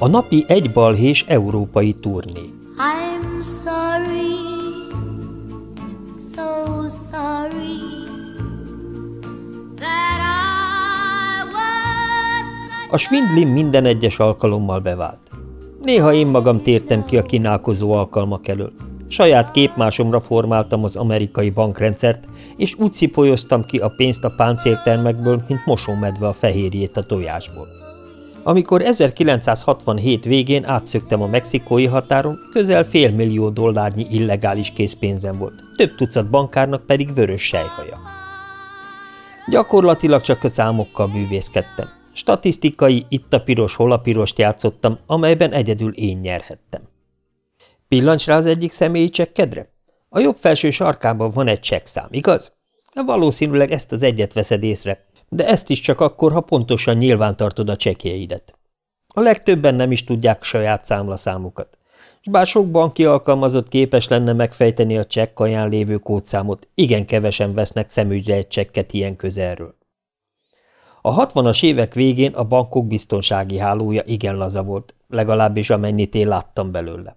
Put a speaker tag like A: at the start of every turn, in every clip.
A: A napi egy balhés európai turné.
B: I'm sorry, so sorry that I was
A: A svindlim minden egyes alkalommal bevált. Néha én magam tértem ki a kínálkozó alkalmak elől. Saját képmásomra formáltam az amerikai bankrendszert, és úgy szipolyoztam ki a pénzt a páncéltermekből, mint mosómedve a fehérjét a tojásból. Amikor 1967 végén átszöktem a mexikói határon, közel fél millió dollárnyi illegális készpénzem volt, több tucat bankárnak pedig vörös sejhaja. Gyakorlatilag csak a számokkal bűvészkedtem. Statisztikai itt a piros, hol a pirost játszottam, amelyben egyedül én nyerhettem. Pillancs rá az egyik személyi csekkedre? A jobb felső sarkában van egy csekszám, igaz? Valószínűleg ezt az egyet veszed észre, de ezt is csak akkor, ha pontosan nyilvántartod a csekjeidet. A legtöbben nem is tudják saját számlaszámukat, és bár sok banki alkalmazott képes lenne megfejteni a csekkaján lévő kódszámot, igen kevesen vesznek szemügyre egy csekket ilyen közelről. A 60-as évek végén a bankok biztonsági hálója igen laza volt, legalábbis amennyit én láttam belőle.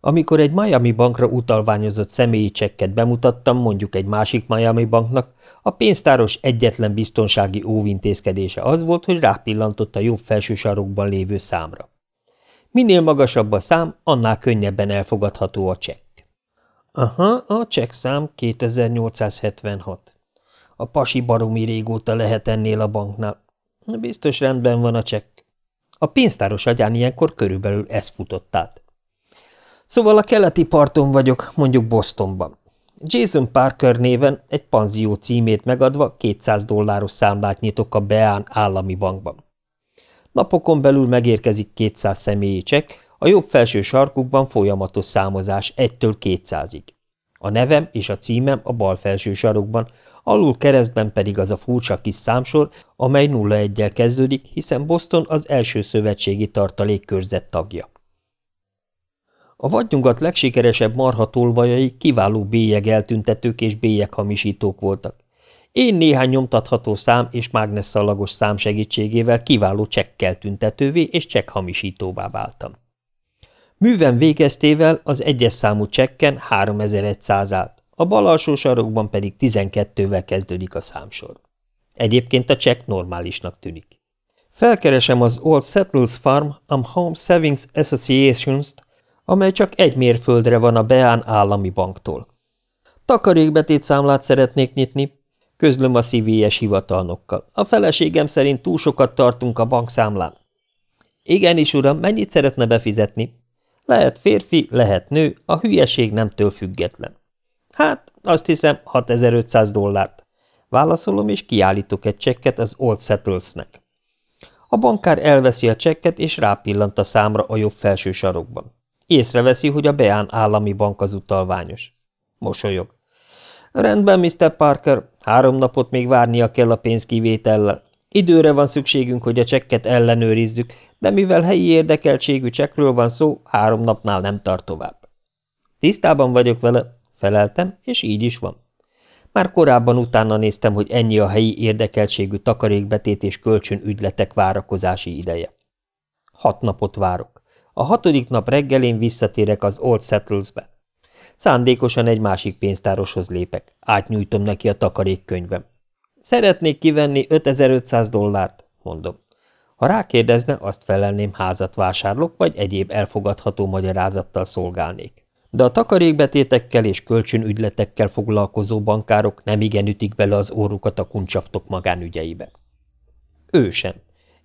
A: Amikor egy Miami bankra utalványozott személyi csekket bemutattam mondjuk egy másik Miami banknak, a pénztáros egyetlen biztonsági óvintézkedése az volt, hogy rápillantott a jobb felső sarokban lévő számra. Minél magasabb a szám, annál könnyebben elfogadható a csekk. Aha, a csekszám 2876. A pasi baromi régóta lehet ennél a banknál. Biztos rendben van a csekk. A pénztáros agyán ilyenkor körülbelül ez futott át. Szóval a keleti parton vagyok, mondjuk Bostonban. Jason Parker néven egy panzió címét megadva 200 dolláros számlát nyitok a Beán állami bankban. Napokon belül megérkezik 200 személyi csekk, a jobb felső sarkukban folyamatos számozás 1-től 200-ig. A nevem és a címem a bal felső sarokban, alul keresztben pedig az a furcsa kis számsor, amely 01-jel kezdődik, hiszen Boston az első szövetségi tartalékkörzet tagja. A vadnyugat legsikeresebb marhatolvajai kiváló bélyeg eltüntetők és bélyeg hamisítók voltak. Én néhány nyomtatható szám és mágnesszalagos szám segítségével kiváló csekkel tüntetővé és csekkhamisítóvá váltam. Műven végeztével az egyes számú csekken 3100 állt, a bal alsó sarokban pedig 12-vel kezdődik a számsor. Egyébként a csekk normálisnak tűnik. Felkeresem az Old Settlers Farm and Home Savings Associations-t, amely csak egy mérföldre van a Beán állami banktól. Takarékbetét számlát szeretnék nyitni, közlöm a szívélyes hivatalnokkal. A feleségem szerint túl sokat tartunk a bankszámlán. Igenis, uram, mennyit szeretne befizetni? Lehet férfi, lehet nő, a hülyeség nemtől független. Hát, azt hiszem, 6500 dollárt. Válaszolom, és kiállítok egy csekket az Old Settlesnek. A bankár elveszi a csekket, és rápillant a számra a jobb felső sarokban. Észreveszi, hogy a Beán állami bank az utalványos. Mosolyog. Rendben, Mr. Parker, három napot még várnia kell a pénzkivétellel. Időre van szükségünk, hogy a csekket ellenőrizzük, de mivel helyi érdekeltségű csekről van szó, három napnál nem tart tovább. Tisztában vagyok vele, feleltem, és így is van. Már korábban utána néztem, hogy ennyi a helyi érdekeltségű takarékbetét és kölcsönügyletek várakozási ideje. Hat napot várok. A hatodik nap reggelén visszatérek az Old Settlesbe. Szándékosan egy másik pénztároshoz lépek. Átnyújtom neki a takarékkönyvem. Szeretnék kivenni 5500 dollárt, mondom. Ha rákérdezne, azt felelném házat vásárlok, vagy egyéb elfogadható magyarázattal szolgálnék. De a takarékbetétekkel és kölcsönügyletekkel foglalkozó bankárok nem igen ütik bele az órukat a kuncsaftok magánügyeibe. Ő sem.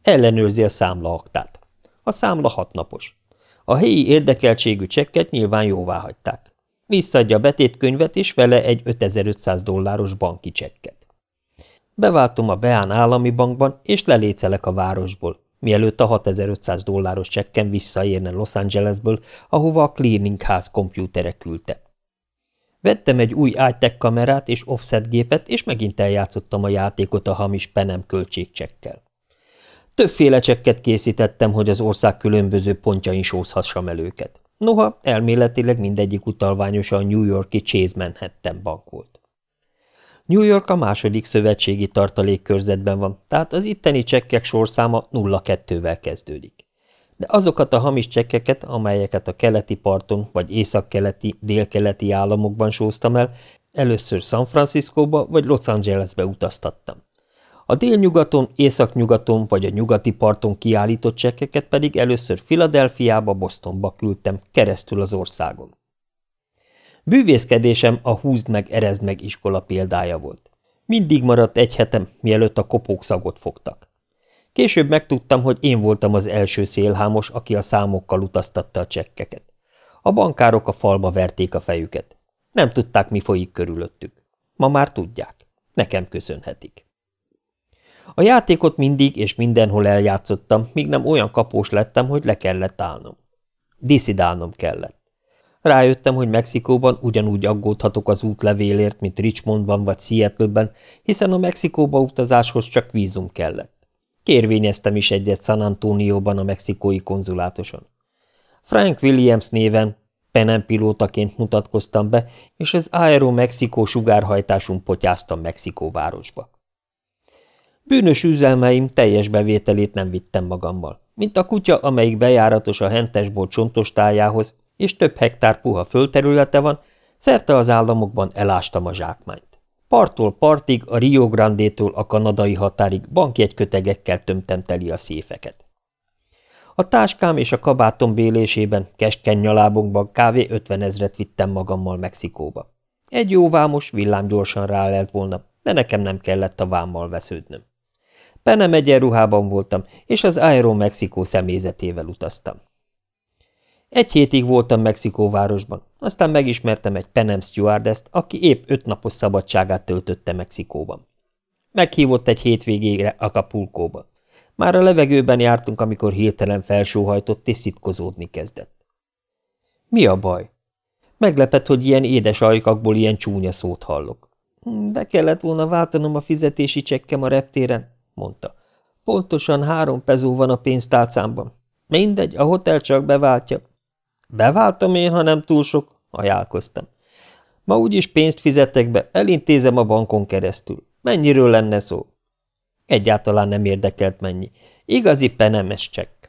A: Ellenőrzi a számlaaktát. A számla hatnapos. A helyi érdekeltségű csekket nyilván jóvá hagyták. Visszadja a betétkönyvet és vele egy 5500 dolláros banki csekket. Beváltom a Beán állami bankban, és lelécelek a városból, mielőtt a 6500 dolláros csekken visszaérne Los Angelesből, ahova a cleaning house kompjútere küldte. Vettem egy új iTech kamerát és offset gépet, és megint eljátszottam a játékot a hamis penem költségcsekkel. Többféle csekket készítettem, hogy az ország különböző pontjain sózhassam el őket. Noha elméletileg mindegyik utalványosan a New Yorki Chase Manhattan bank volt. New York a második szövetségi tartalékkörzetben van, tehát az itteni csekkek sorszáma 02-vel kezdődik. de azokat a hamis csekkeket, amelyeket a keleti parton vagy északkeleti, délkeleti államokban sóztam el, először San Franciscóba vagy Los Angelesbe utaztattam. A délnyugaton, északnyugaton vagy a nyugati parton kiállított csekkeket pedig először Filadelfiába, Bostonba küldtem, keresztül az országon. Bűvészkedésem a húzd meg, erezd meg iskola példája volt. Mindig maradt egy hetem, mielőtt a kopók szagot fogtak. Később megtudtam, hogy én voltam az első szélhámos, aki a számokkal utaztatta a csekkeket. A bankárok a falba verték a fejüket. Nem tudták, mi folyik körülöttük. Ma már tudják. Nekem köszönhetik. A játékot mindig és mindenhol eljátszottam, míg nem olyan kapós lettem, hogy le kellett állnom. Diszidálnom kellett. Rájöttem, hogy Mexikóban ugyanúgy aggódhatok az útlevélért, mint Richmondban vagy Seattle-ben, hiszen a Mexikóba utazáshoz csak vízum kellett. Kérvényeztem is egyet San Antonióban a mexikói konzulátoson. Frank Williams néven Penem pilótaként mutatkoztam be, és az Aero Mexikó sugárhajtásunk potyáztam Mexikóvárosba. Bűnös üzelmeim teljes bevételét nem vittem magammal, mint a kutya, amelyik bejáratos a hentesból csontos tájához, és több hektár puha földterülete van, szerte az államokban elástam a zsákmányt. Parttól partig, a Rio Grande-től a kanadai határig bankjegykötegekkel tömtem teli a széfeket. A táskám és a kabátom bélésében, keskeny nyalábokban kávé ötven ezret vittem magammal Mexikóba. Egy jó vámos villámgyorsan rálelt volna, de nekem nem kellett a vámmal vesződnöm. Penem egyenruhában voltam, és az Aero Mexikó személyzetével utaztam. Egy hétig voltam Mexikóvárosban, aztán megismertem egy Penem stewardess aki épp öt napos szabadságát töltötte Mexikóban. Meghívott egy hétvégére Acapulcóba. Már a levegőben jártunk, amikor hirtelen felsóhajtott és szitkozódni kezdett. Mi a baj? Meglepett, hogy ilyen édes ajkakból ilyen csúnya szót hallok. Hm, be kellett volna váltanom a fizetési csekkem a reptéren, mondta. Pontosan három pezó van a pénztálcámban. Mindegy, a hotel csak beváltja. Beváltom én, ha nem túl sok, ajánlkoztam. Ma úgyis pénzt fizetek be, elintézem a bankon keresztül. Mennyiről lenne szó? Egyáltalán nem érdekelt mennyi. Igazi penemes csekk.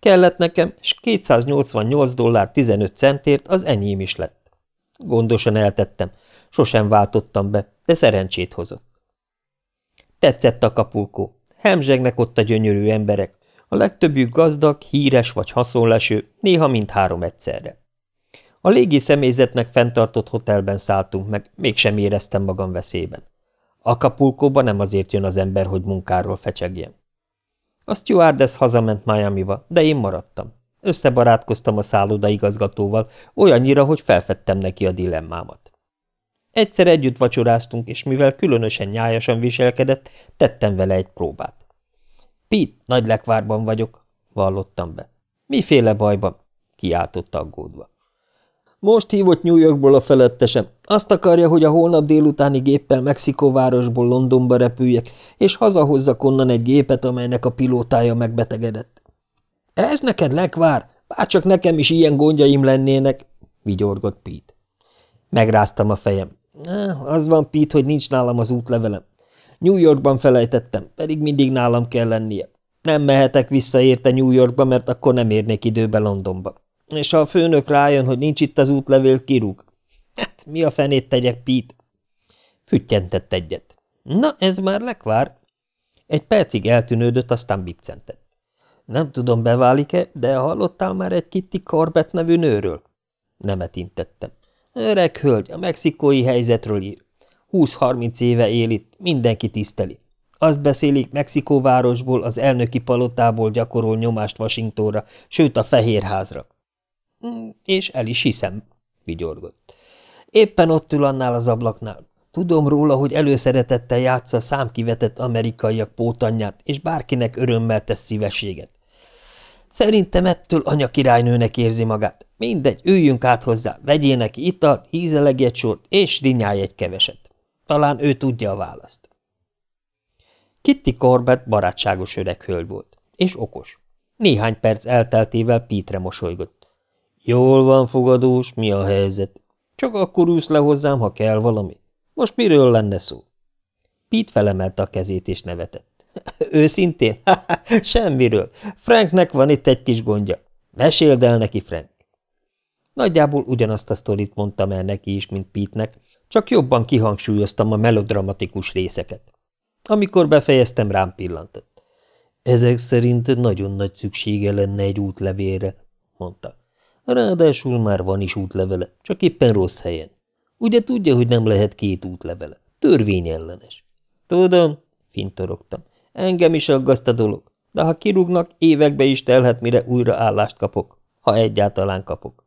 A: Kellett nekem, és 288 dollár 15 centért az enyém is lett. Gondosan eltettem. Sosem váltottam be, de szerencsét hozott. Tetszett a kapulkó. Hemzsegnek ott a gyönyörű emberek. A legtöbbjük gazdag, híres vagy haszonleső, néha mindhárom egyszerre. A légi személyzetnek fenntartott hotelben szálltunk meg, mégsem éreztem magam veszélyben. Acapulcóba nem azért jön az ember, hogy munkáról fecsegjen. A stewardess hazament Miami-ba, de én maradtam. Összebarátkoztam a szálloda igazgatóval, olyannyira, hogy felfedtem neki a dilemmámat. Egyszer együtt vacsoráztunk, és mivel különösen nyájasan viselkedett, tettem vele egy próbát. Pete, nagy lekvárban vagyok, vallottam be. Miféle bajban? kiáltott aggódva. Most hívott New Yorkból a felettesem. Azt akarja, hogy a holnap délutáni géppel Mexikóvárosból Londonba repüljek, és hazahozzak onnan egy gépet, amelynek a pilótája megbetegedett. Ez neked lekvár? Bárcsak nekem is ilyen gondjaim lennének, vigyorgott Pete. Megráztam a fejem. Az van, Pete, hogy nincs nálam az útlevelem. New Yorkban felejtettem, pedig mindig nálam kell lennie. Nem mehetek vissza érte New Yorkba, mert akkor nem érnék időbe Londonba. És ha a főnök rájön, hogy nincs itt az útlevél, kirúg. Hát, mi a fenét tegyek, Pete? Füttyentett egyet. Na, ez már lekvár. Egy percig eltűnődött, aztán biccentett. Nem tudom, beválik-e, de hallottál már egy Kitty Corbett nevű nőről? Nemet intettem. Öreg hölgy, a mexikói helyzetről ír. 20-30 éve él itt, mindenki tiszteli. Azt beszélik, Mexikóvárosból, az elnöki palotából gyakorol nyomást Washingtonra, sőt a Fehérházra. Mm, és el is hiszem, vigyorgott. Éppen ott ül annál az ablaknál. Tudom róla, hogy előszeretettel játsza számkivetett amerikaiak pótanyját, és bárkinek örömmel tesz szívességet. Szerintem ettől anya királynőnek érzi magát. Mindegy, üljünk át hozzá, vegyél neki italt, hízeleg egy sort, és rinyálj egy keveset. Talán ő tudja a választ. Kitty Corbett barátságos öreg hölgy volt, és okos. Néhány perc elteltével Pítre mosolygott. Jól van, fogadós, mi a helyzet? Csak akkor ülsz le hozzám, ha kell valami. Most miről lenne szó? Pete felemelte a kezét és nevetett. Őszintén? Semmiről. Franknek van itt egy kis gondja. Meséld el neki, Frank. Nagyjából ugyanazt a sztorit mondtam el neki is, mint Pete-nek, csak jobban kihangsúlyoztam a melodramatikus részeket. Amikor befejeztem, rám pillantott. Ezek szerint nagyon nagy szüksége lenne egy útlevélre, mondta. Ráadásul már van is útlevele, csak éppen rossz helyen. Ugye tudja, hogy nem lehet két útlevele. Törvényellenes. Tudom, fintorogtam. Engem is aggaszt a dolog, de ha kirúgnak, évekbe is telhet, mire újra állást kapok, ha egyáltalán kapok.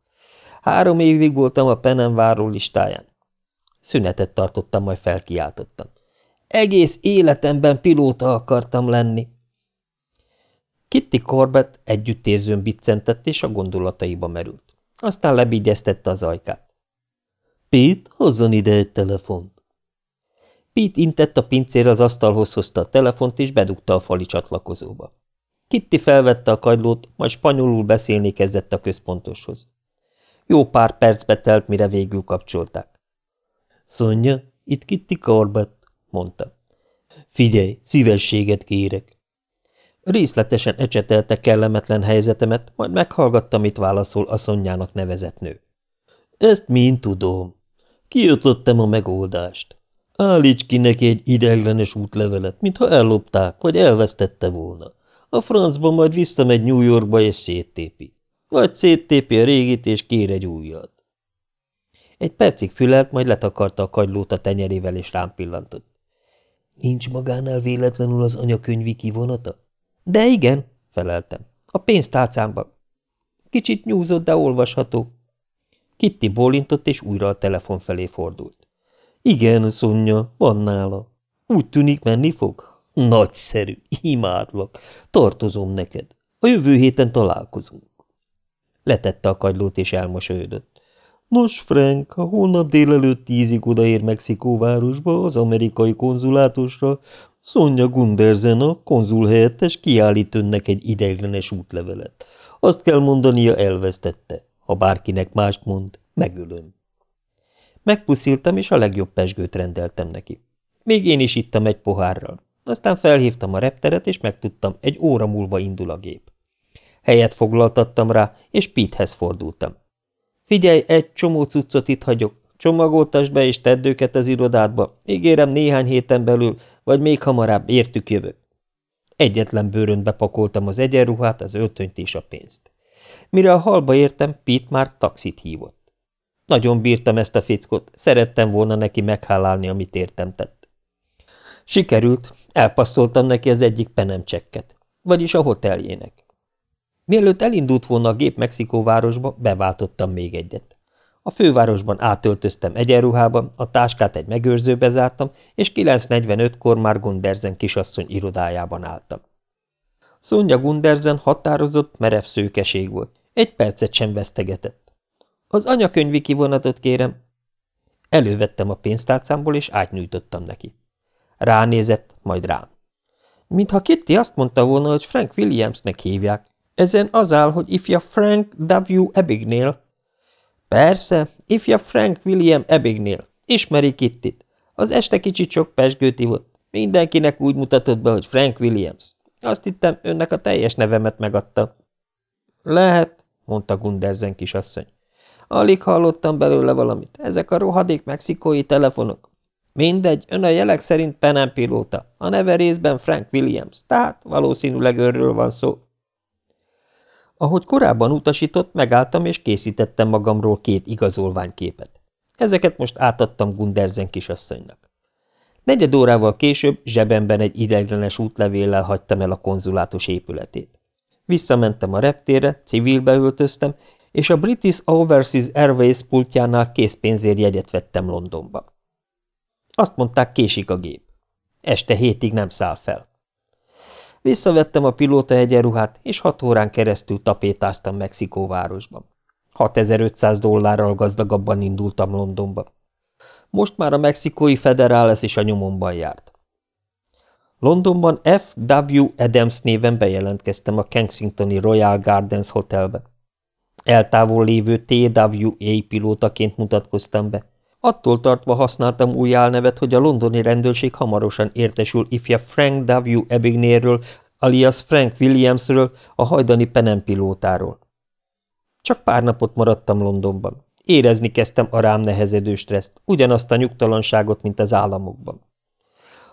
A: Három évig voltam a Penem váró listáján. Szünetet tartottam, majd felkiáltottam. Egész életemben pilóta akartam lenni. Kitty Corbett együttérzőn biccentett, és a gondolataiba merült. Aztán lebigyeztette az ajkát. Pete, hozzon ide egy telefont. Pete intett a pincér az asztalhoz hozta a telefont, és bedugta a fali csatlakozóba. Kitty felvette a kagylót, majd spanyolul beszélni kezdett a központoshoz. Jó pár percbe telt, mire végül kapcsolták. Szonya, itt Kitty Corbett, mondta. Figyelj, szívességet kérek. Részletesen ecsetelte kellemetlen helyzetemet, majd meghallgatta, mit válaszol a Szonyának nevezett nő. Ezt mind tudom. Kiötlöttem a megoldást. Állíts ki neki egy ideiglenes útlevelet, mintha ellopták, vagy elvesztette volna. A francba majd visszamegy New Yorkba és széttépi. Vagy széttépi a régit és kér egy újat. Egy percig fülelt, majd letakarta a kagylót a tenyerével és rám pillantott. Nincs magánál véletlenül az anyakönyvi kivonata? De igen, feleltem. A pénztárcámban. Kicsit nyúzott, de olvasható. Kitty bólintott, és újra a telefon felé fordult. Igen, Szonya, van nála. Úgy tűnik, menni fog? Nagyszerű, imádlak. Tartozom neked. A jövő héten találkozunk. Letette a kagylót, és elmosolyodott. Nos, Frank, ha holnap délelőtt tízig odaér Mexikóvárosba, az amerikai konzulátusra, Szonya Gundersen, a konzul helyettes kiállít önnek egy ideiglenes útlevelet. Azt kell mondania, elvesztette. Ha bárkinek mást mond, megölöm. Megpusziltam, és a legjobb pesgőt rendeltem neki. Még én is ittam egy pohárral. Aztán felhívtam a repteret, és megtudtam, egy óra múlva indul a gép. Helyet foglaltattam rá, és Pithez fordultam. Figyelj, egy csomó cuccot itt hagyok. Csomagoltasd be, és tedd őket az irodádba. Ígérem, néhány héten belül, vagy még hamarabb értük jövök. Egyetlen bőrön bepakoltam az egyenruhát, az öltönyt és a pénzt. Mire a halba értem, Pete már taxit hívott. Nagyon bírtam ezt a fickot, szerettem volna neki meghálálni, amit értem tett. Sikerült, elpasszoltam neki az egyik penem csekket, vagyis a hoteljének. Mielőtt elindult volna a gép Mexikóvárosba, beváltottam még egyet. A fővárosban átöltöztem egyenruhába, a táskát egy megőrzőbe zártam, és 9.45-kor már Gundersen kisasszony irodájában álltam. Szonya Gundersen határozott, merev szőkeség volt. Egy percet sem vesztegetett. Az anyakönyvi kivonatot kérem. Elővettem a pénztárcámból, és átnyújtottam neki. Ránézett, majd rám. Mintha Kitty azt mondta volna, hogy Frank Williamsnek hívják. Ezen az áll, hogy ifja Frank W. Abignale. Persze, ifja Frank William Abignale. Ismeri Kittit. Az este kicsit sok pesgőt ivott. Mindenkinek úgy mutatott be, hogy Frank Williams. Azt hittem, önnek a teljes nevemet megadta. Lehet, mondta Gunderzen kisasszony. Alig hallottam belőle valamit. Ezek a rohadék mexikói telefonok. Mindegy, ön a jelek szerint Penem pilóta, a neve részben Frank Williams, tehát valószínűleg örről van szó. Ahogy korábban utasított, megálltam és készítettem magamról két igazolványképet. Ezeket most átadtam Gunderzen kisasszonynak. Negyed órával később zsebemben egy ideiglenes útlevéllel hagytam el a konzulátus épületét. Visszamentem a reptérre, civilbe öltöztem, és a British Overseas Airways pultjánál készpénzért jegyet vettem Londonba. Azt mondták, késik a gép. Este hétig nem száll fel. Visszavettem a pilóta egyenruhát, és hat órán keresztül tapétáztam Mexikóvárosban. 6500 dollárral gazdagabban indultam Londonba. Most már a mexikói federális is a nyomomban járt. Londonban F. W. Adams néven bejelentkeztem a Kensingtoni Royal Gardens Hotelbe. Eltávol lévő TWA pilótaként mutatkoztam be. Attól tartva használtam új álnevet, hogy a londoni rendőrség hamarosan értesül ifja Frank W. Ebignérről, alias Frank Williamsről, a hajdani penempilótáról. Csak pár napot maradtam Londonban. Érezni kezdtem a rám nehezedő stresszt, ugyanazt a nyugtalanságot, mint az államokban.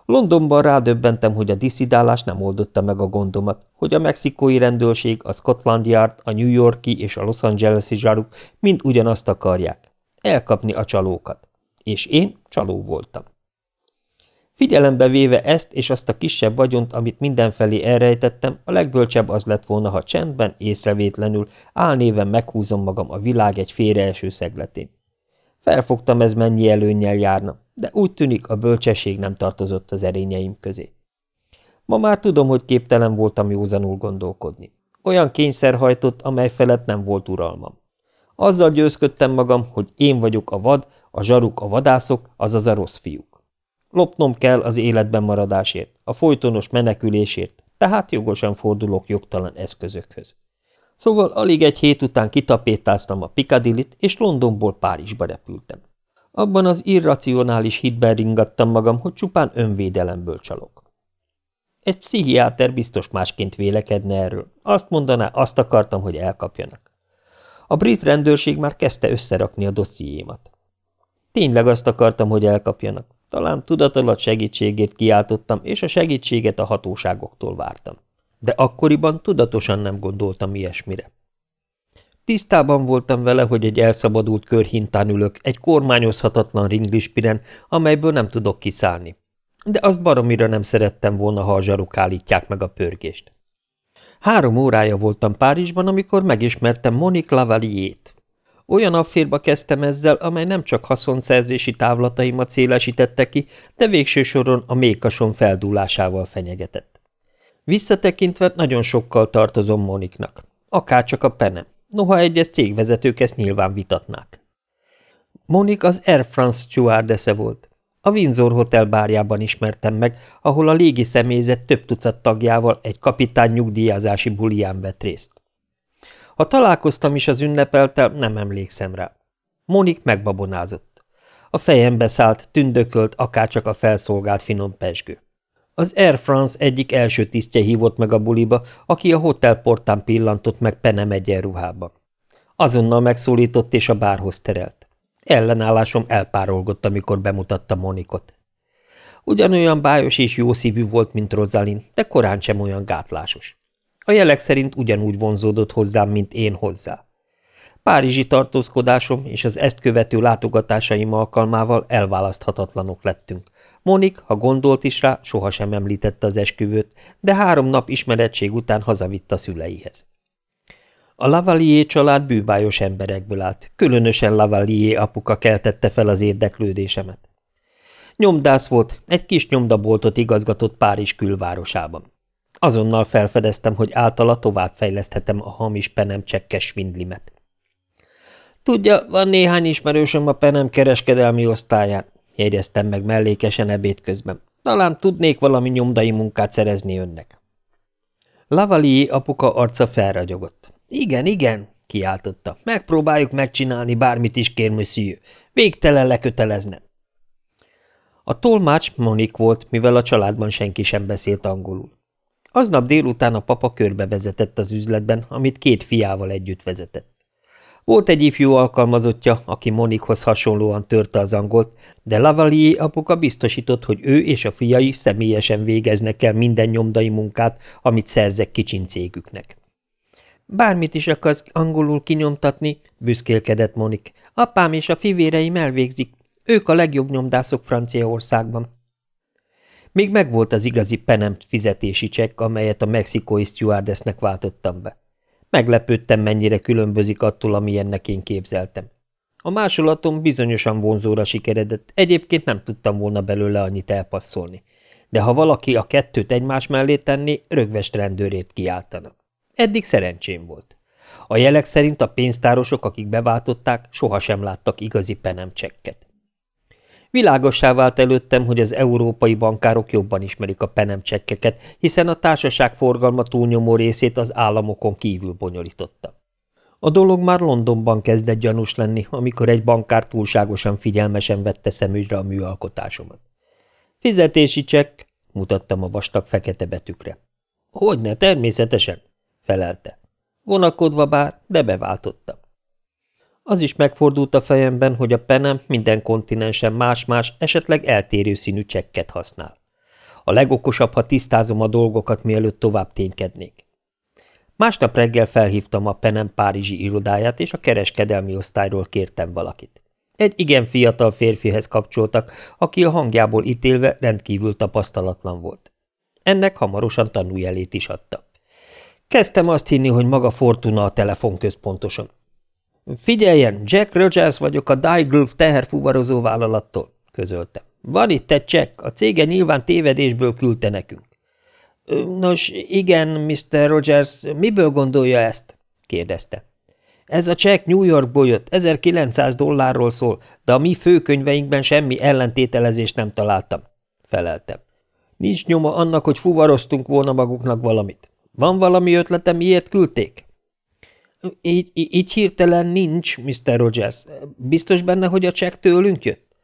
A: Londonban rádöbbentem, hogy a diszidálás nem oldotta meg a gondomat, hogy a mexikói rendőrség, a Scotland Yard, a New Yorki és a Los Angeles-i zsaruk mind ugyanazt akarják. Elkapni a csalókat. És én csaló voltam. Figyelembe véve ezt és azt a kisebb vagyont, amit mindenfelé elrejtettem, a legbölcsebb az lett volna, ha csendben, észrevétlenül, álnéven meghúzom magam a világ egy félreeső szegletén. Felfogtam, ez mennyi előnnyel járna, de úgy tűnik, a bölcsesség nem tartozott az erényeim közé. Ma már tudom, hogy képtelen voltam józanul gondolkodni. Olyan kényszer hajtott, amely felett nem volt uralmam. Azzal győzködtem magam, hogy én vagyok a vad, a zsaruk a vadászok, azaz a rossz fiúk. Lopnom kell az életben maradásért, a folytonos menekülésért, tehát jogosan fordulok jogtalan eszközökhöz. Szóval alig egy hét után kitapétáztam a Piccadilly-t, és Londonból Párizsba repültem. Abban az irracionális hitben ringattam magam, hogy csupán önvédelemből csalok. Egy pszichiáter biztos másként vélekedne erről. Azt mondaná, azt akartam, hogy elkapjanak. A brit rendőrség már kezdte összerakni a dossziémat. Tényleg azt akartam, hogy elkapjanak. Talán tudatalat segítségét kiáltottam, és a segítséget a hatóságoktól vártam. De akkoriban tudatosan nem gondoltam ilyesmire. Tisztában voltam vele, hogy egy elszabadult körhintán ülök, egy kormányozhatatlan ringlispiren, amelyből nem tudok kiszállni. De azt baromira nem szerettem volna, ha a zsaruk állítják meg a pörgést. Három órája voltam Párizsban, amikor megismertem Monique Lavalier-t. Olyan afférba kezdtem ezzel, amely nem csak haszonszerzési távlataimat szélesítette ki, de végső soron a mékason feldúlásával fenyegetett. Visszatekintve nagyon sokkal tartozom Moniknak, akárcsak a penem, noha egyes cégvezetők ezt nyilván vitatnák. Monik az Air France stewardesse volt. A Windsor Hotel bárjában ismertem meg, ahol a légi személyzet több tucat tagjával egy kapitány nyugdíjazási bulián vett részt. Ha találkoztam is az ünnepeltel, nem emlékszem rá. Monik megbabonázott. A fejembe szállt, tündökölt, akárcsak a felszolgált finom pesgő. Az Air France egyik első tisztje hívott meg a buliba, aki a hotelportán pillantott meg Penem egyenruhában. Azonnal megszólított és a bárhoz terelt. Ellenállásom elpárolgott, amikor bemutatta Monikot. Ugyanolyan bájos és jószívű volt, mint Rozalin, de korán sem olyan gátlásos. A jelek szerint ugyanúgy vonzódott hozzám, mint én hozzá. Párizsi tartózkodásom és az ezt követő látogatásaim alkalmával elválaszthatatlanok lettünk. Monik, ha gondolt is rá, sohasem említette az esküvőt, de három nap ismerettség után hazavitt a szüleihez. A Lavalier család bűbájos emberekből állt, különösen Lavalier apuka keltette fel az érdeklődésemet. Nyomdász volt, egy kis nyomdaboltot igazgatott Párizs külvárosában. Azonnal felfedeztem, hogy általa továbbfejleszthetem a hamis penem csekkes svindlimet. Tudja, van néhány ismerősöm a penem kereskedelmi osztályán, jegyeztem meg mellékesen ebéd közben. Talán tudnék valami nyomdai munkát szerezni önnek. Lavalier apuka arca felragyogott. Igen, igen, kiáltotta. Megpróbáljuk megcsinálni, bármit is kér, monsieur. Végtelen lekötelezne. A tolmács Monik volt, mivel a családban senki sem beszélt angolul. Aznap délután a papa körbevezetett az üzletben, amit két fiával együtt vezetett. Volt egy ifjú alkalmazottja, aki Monikhoz hasonlóan törte az angolt, de Lavalier apuka biztosított, hogy ő és a fiai személyesen végeznek el minden nyomdai munkát, amit szerzek kicsin cégüknek. Bármit is akarsz angolul kinyomtatni, büszkélkedett Monik. Apám és a fivéreim elvégzik. Ők a legjobb nyomdászok Franciaországban. Még megvolt az igazi penemt fizetési csekk, amelyet a mexikói stewardessnek váltottam be. Meglepődtem, mennyire különbözik attól, amilyennek én képzeltem. A másolatom bizonyosan vonzóra sikeredett, egyébként nem tudtam volna belőle annyit elpasszolni. De ha valaki a kettőt egymás mellé tenni, rögvest rendőrét kiáltana. Eddig szerencsém volt. A jelek szerint a pénztárosok, akik beváltották, sohasem láttak igazi penem csekket. Világossá vált előttem, hogy az európai bankárok jobban ismerik a penem csekkeket, hiszen a társaság forgalma túlnyomó részét az államokon kívül bonyolította. A dolog már Londonban kezdett gyanús lenni, amikor egy bankár túlságosan figyelmesen vette szemügyre a műalkotásomat. Fizetési csekk, mutattam a vastag fekete betűkre. Hogyne, természetesen, felelte. Vonakodva bár, de beváltotta. Az is megfordult a fejemben, hogy a penem minden kontinensen más-más, esetleg eltérő színű csekket használ. A legokosabb, ha tisztázom a dolgokat, mielőtt tovább ténykednék. Másnap reggel felhívtam a Penem Párizsi irodáját, és a kereskedelmi osztályról kértem valakit. Egy igen fiatal férfihez kapcsoltak, aki a hangjából ítélve rendkívül tapasztalatlan volt. Ennek hamarosan tanújelét is adta. Kezdtem azt hinni, hogy maga Fortuna a telefonközpontoson. Figyeljen, Jack Rogers vagyok a Dygrove teherfuvarozó vállalattól, közölte. Van itt egy csekk, a cége nyilván tévedésből küldte nekünk. Nos, igen, Mr. Rogers, miből gondolja ezt? kérdezte. Ez a csekk New Yorkból jött, 1900 dollárról szól, de a mi főkönyveinkben semmi ellentételezést nem találtam, feleltem. Nincs nyoma annak, hogy fuvaroztunk volna maguknak valamit. Van valami ötletem, miért küldték? Így, így hirtelen nincs, Mr. Rogers. Biztos benne, hogy a csekk tőlünk jött?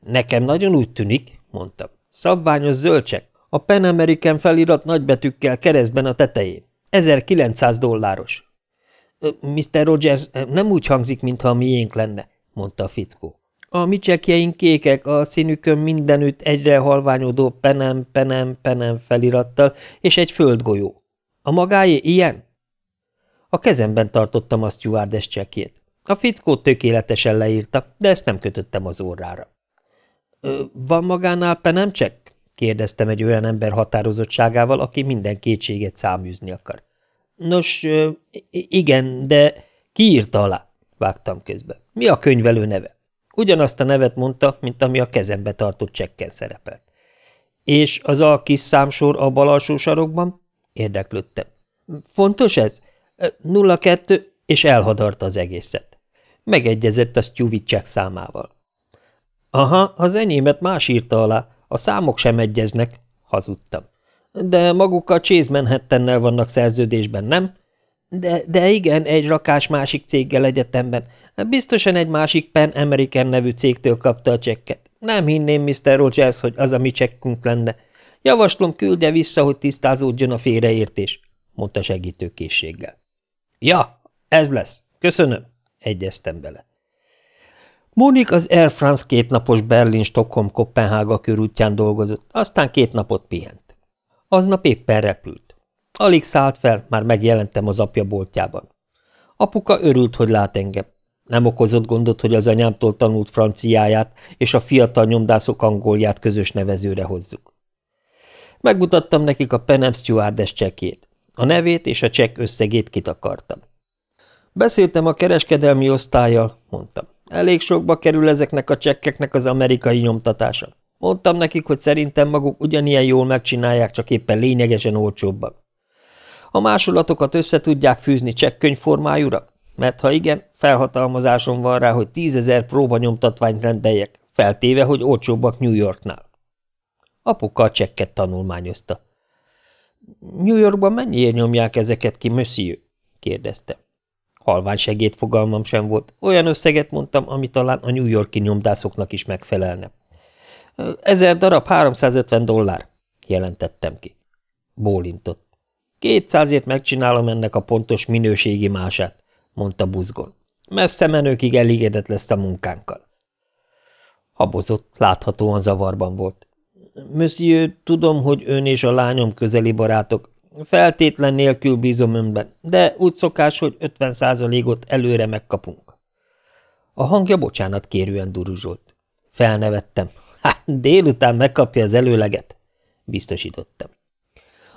A: Nekem nagyon úgy tűnik, mondtam. Szabványos zöld csekk. A Pen American felirat nagybetűkkel keresztben a tetején. 1900 dolláros. Mr. Rogers nem úgy hangzik, mintha a miénk lenne, mondta a fickó. A mi csekjeink kékek, a színükön mindenütt egyre halványodó penem, penem, penem felirattal, és egy földgolyó. A magáé ilyen? A kezemben tartottam a stewardess csekjét. A fickó tökéletesen leírta, de ezt nem kötöttem az órára. – Van magánál penem csekk? – kérdeztem egy olyan ember határozottságával, aki minden kétséget száműzni akar. – Nos, igen, de ki írta alá? – vágtam közbe. – Mi a könyvelő neve? Ugyanazt a nevet mondta, mint ami a kezembe tartott csekken szerepelt. – És az a kis számsor a bal alsó sarokban? – érdeklődtem. – Fontos ez? – Nulla kettő, és elhadarta az egészet. Megegyezett a Stjuvicsek számával. Aha, az enyémet más írta alá, a számok sem egyeznek, hazudtam. De maguk a Chase Manhattannel vannak szerződésben, nem? De, de igen, egy rakás másik céggel egyetemben. Biztosan egy másik Pen American nevű cégtől kapta a csekket. Nem hinném, Mr. Rogers, hogy az a mi csekkünk lenne. Javaslom, küldje vissza, hogy tisztázódjon a félreértés, mondta segítőkészséggel. Ja, ez lesz. Köszönöm, egyeztem bele. Mónik az Air France kétnapos Berlin-Stockholm-Kopenhága körútján dolgozott, aztán két napot pihent. Aznap éppen repült. Alig szállt fel, már megjelentem az apja boltjában. Apuka örült, hogy lát engem. Nem okozott gondot, hogy az anyámtól tanult franciáját és a fiatal nyomdászok angolját közös nevezőre hozzuk. Megmutattam nekik a Penem Stewardess csekjét. A nevét és a csekk összegét kitakartam. Beszéltem a kereskedelmi osztályjal, mondtam. Elég sokba kerül ezeknek a csekkeknek az amerikai nyomtatása. Mondtam nekik, hogy szerintem maguk ugyanilyen jól megcsinálják, csak éppen lényegesen olcsóbban. A másolatokat össze tudják fűzni csekkönyv formájúra? Mert ha igen, felhatalmazásom van rá, hogy tízezer próbanyomtatványt rendeljek, feltéve, hogy olcsóbbak New Yorknál. Apuka a csekket tanulmányozta. New Yorkban mennyiért nyomják ezeket ki, monsieur? kérdezte. Halvány segéd fogalmam sem volt. Olyan összeget mondtam, ami talán a New Yorki nyomdászoknak is megfelelne. Ezer darab 350 dollár, jelentettem ki. Bólintott. Kétszázért megcsinálom ennek a pontos minőségi mását, mondta buzgon. Messze menőkig elégedett lesz a munkánkkal. Habozott, láthatóan zavarban volt. Monsieur, tudom, hogy ön és a lányom közeli barátok. Feltétlen nélkül bízom önben, de úgy szokás, hogy 50 százalékot előre megkapunk. A hangja bocsánat kérően duruzsolt. Felnevettem. Hát, délután megkapja az előleget, biztosítottam.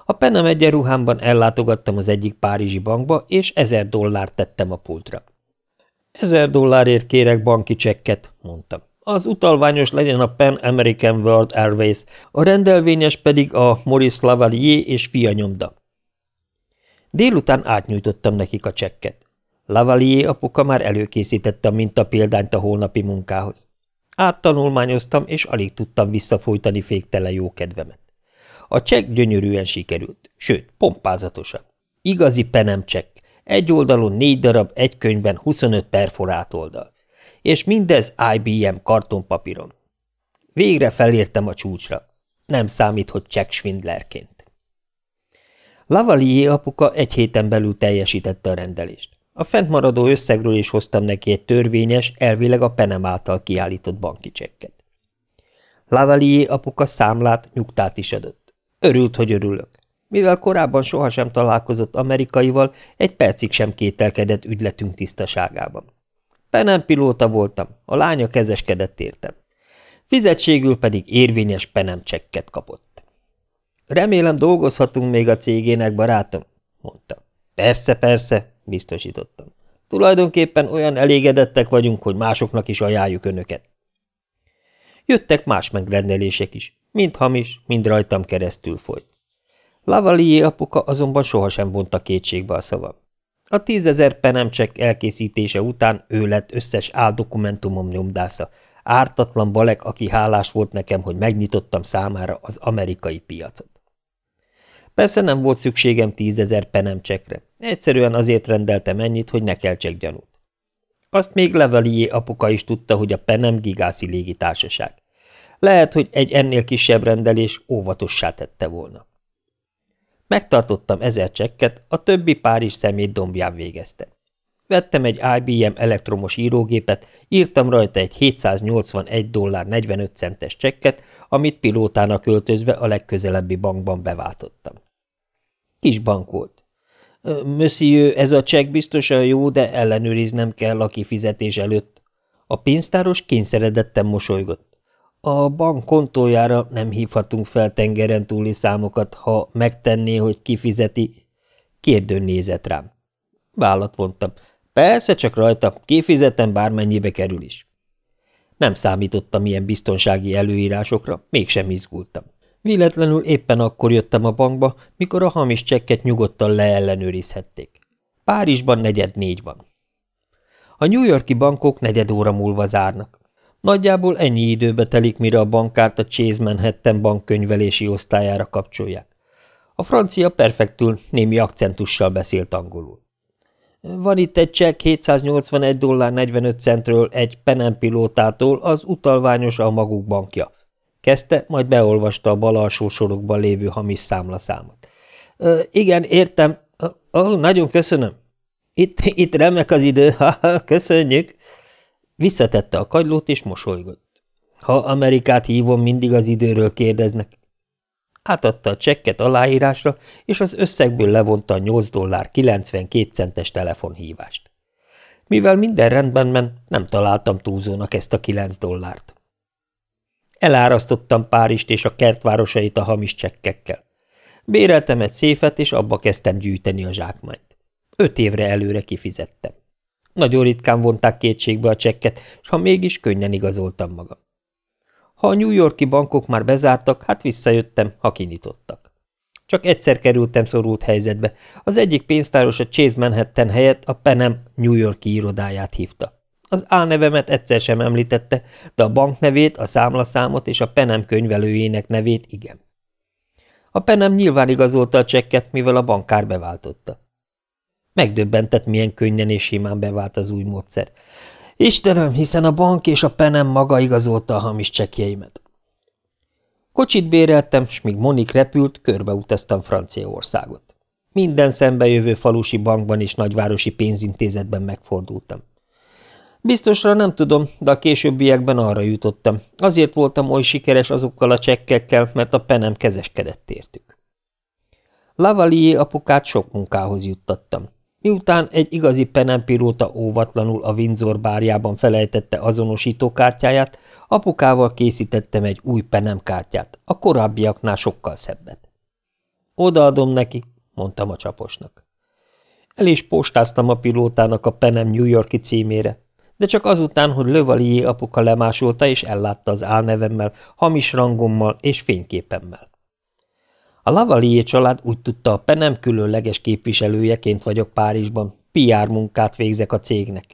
A: A penem egyenruhámban ellátogattam az egyik párizsi bankba, és ezer dollárt tettem a pultra. Ezer dollárért kérek banki csekket, mondtam. Az utalványos legyen a Pan American World Airways, a rendelvényes pedig a Maurice Lavalier és fia nyomda. Délután átnyújtottam nekik a csekket. Lavalier apuka már előkészítette a mintapéldányt a holnapi munkához. Áttanulmányoztam, és alig tudtam visszafolytani féktele jó kedvemet. A csekk gyönyörűen sikerült, sőt, pompázatosan. Igazi penem csekk, Egy oldalon négy darab, egy könyvben 25 perforált oldal. És mindez IBM kartonpapíron. Végre felértem a csúcsra. Nem számít, hogy Jack Schwindlerként. Lavalier apuka egy héten belül teljesítette a rendelést. A fentmaradó összegről is hoztam neki egy törvényes, elvileg a Penem által kiállított banki csekket. Lavalier apuka számlát, nyugtát is adott. Örült, hogy örülök. Mivel korábban sohasem találkozott amerikaival, egy percig sem kételkedett ügyletünk tisztaságában. Penem pilóta voltam, a lánya kezeskedett értem. Fizetségül pedig érvényes penem csekket kapott. Remélem dolgozhatunk még a cégének, barátom, mondta. Persze, persze, biztosítottam. Tulajdonképpen olyan elégedettek vagyunk, hogy másoknak is ajánljuk önöket. Jöttek más megrendelések is, mind hamis, mind rajtam keresztül folyt. Lavalier apuka azonban sohasem vonta kétségbe a szavam. A tízezer penemcsek elkészítése után ő lett összes áldokumentumom nyomdásza, ártatlan balek, aki hálás volt nekem, hogy megnyitottam számára az amerikai piacot. Persze nem volt szükségem tízezer penemcsekre, egyszerűen azért rendeltem ennyit, hogy ne keltsek gyanút. Azt még Levelié apuka is tudta, hogy a Penem gigászi légitársaság. Lehet, hogy egy ennél kisebb rendelés óvatossá tette volna. Megtartottam ezer csekket, a többi pár is szemét dombján végezte. Vettem egy IBM elektromos írógépet, írtam rajta egy 781 dollár 45 centes csekket, amit pilótának költözve a legközelebbi bankban beváltottam. Kis bank volt. Monsieur, ez a csekk biztosan jó, de ellenőriznem kell a kifizetés előtt. A pénztáros kényszeredetten mosolygott. A bank kontójára nem hívhatunk fel tengeren túli számokat, ha megtenné, hogy kifizeti. Kérdőn nézett rám. Vállat vontam. Persze, csak rajta, kifizetem, bármennyibe kerül is. Nem számítottam ilyen biztonsági előírásokra, mégsem izgultam. Véletlenül éppen akkor jöttem a bankba, mikor a hamis csekket nyugodtan leellenőrizhették. Párizsban negyed négy van. A New Yorki bankok negyed óra múlva zárnak. Nagyjából ennyi időbe telik, mire a bankárt a Chase Manhattan bankkönyvelési osztályára kapcsolják. A francia perfektül némi akcentussal beszélt angolul. Van itt egy csekk 781 dollár 45 centről egy Penem pilótától, az utalványos a maguk bankja. Kezdte, majd beolvasta a bal alsó sorokban lévő hamis számlaszámot. igen, értem. Ó, nagyon köszönöm. Itt, itt remek az idő, köszönjük. Visszatette a kagylót, és mosolygott. Ha Amerikát hívom, mindig az időről kérdeznek. Átadta a csekket aláírásra, és az összegből levonta a 8 dollár 92 centes telefonhívást. Mivel minden rendben ment, nem találtam túlzónak ezt a 9 dollárt. Elárasztottam Párizst és a kertvárosait a hamis csekkekkel. Béreltem egy széfet, és abba kezdtem gyűjteni a zsákmányt. Öt évre előre kifizettem. Nagyon ritkán vonták kétségbe a csekket, s ha mégis könnyen igazoltam magam. Ha a New Yorki bankok már bezártak, hát visszajöttem, ha kinyitottak. Csak egyszer kerültem szorult helyzetbe. Az egyik pénztáros a Chase Manhattan helyett a Penem New Yorki irodáját hívta. Az álnevemet egyszer sem említette, de a bank nevét, a számlaszámot és a Penem könyvelőjének nevét igen. A Penem nyilván igazolta a csekket, mivel a bankár beváltotta. Megdöbbentett, milyen könnyen és simán bevált az új módszer. Istenem, hiszen a bank és a penem maga igazolta a hamis csekjeimet. Kocsit béreltem, s míg Monik repült, körbeutaztam Franciaországot. Minden szembejövő falusi bankban és nagyvárosi pénzintézetben megfordultam. Biztosra nem tudom, de a későbbiekben arra jutottam. Azért voltam oly sikeres azokkal a csekkekkel, mert a penem kezeskedett értük. Lavalier apukát sok munkához juttattam. Miután egy igazi penempilóta óvatlanul a Windsor bárjában felejtette azonosítókártyáját, apukával készítettem egy új penemkártyát, a korábbiaknál sokkal szebbet. Odaadom neki, mondtam a csaposnak. El is postáztam a pilótának a penem New Yorki címére, de csak azután, hogy Lövalié apuka lemásolta és ellátta az álnevemmel, hamis rangommal és fényképemmel. A Lavalier család úgy tudta, a Penem különleges képviselőjeként vagyok Párizsban, PR munkát végzek a cégnek.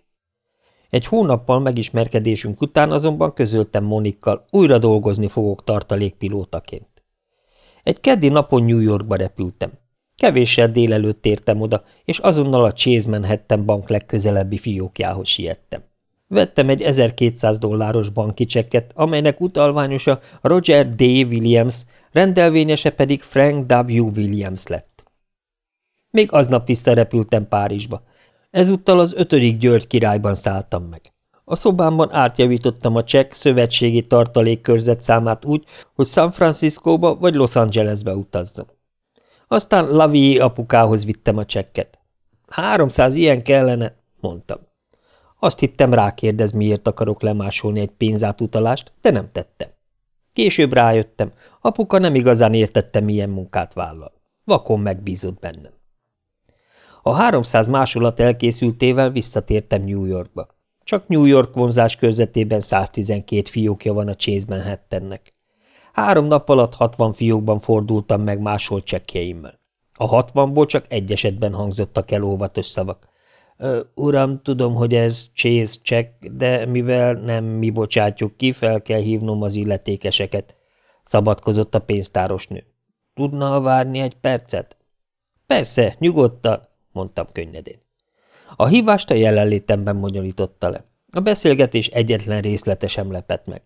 A: Egy hónappal megismerkedésünk után azonban közöltem Monikkal, újra dolgozni fogok tartalékpilótaként. Egy keddi napon New Yorkba repültem. Kevéssel délelőtt értem oda, és azonnal a Chase Manhattan bank legközelebbi fiókjához siettem. Vettem egy 1200 dolláros banki csekket, amelynek utalványosa Roger D. Williams, rendelvényese pedig Frank W. Williams lett. Még aznap visszarepültem Párizsba. Ezúttal az ötödik György királyban szálltam meg. A szobámban átjavítottam a csekk szövetségi tartalékkörzet számát úgy, hogy San Franciscóba vagy Los Angelesbe utazzon. Aztán Lavi apukához vittem a csekket. Háromszáz ilyen kellene, mondtam. Azt hittem rákérdez, miért akarok lemásolni egy pénzátutalást, de nem tettem. Később rájöttem, apuka nem igazán értette, milyen munkát vállal. Vakon megbízott bennem. A 300 másolat elkészültével visszatértem New Yorkba. Csak New York vonzás körzetében 112 fiókja van a Chase Manhattannek. Három nap alatt 60 fiókban fordultam meg másolt csekkjeimmel. A 60-ból csak egy esetben hangzottak el óvatos szavak. Uram, tudom, hogy ez Chase csekk, de mivel nem mi bocsátjuk ki, fel kell hívnom az illetékeseket, szabadkozott a pénztáros nő. Tudna várni egy percet? Persze, nyugodtan, mondtam könnyedén. A hívást a jelenlétemben bonyolította le. A beszélgetés egyetlen részlete sem lepett meg.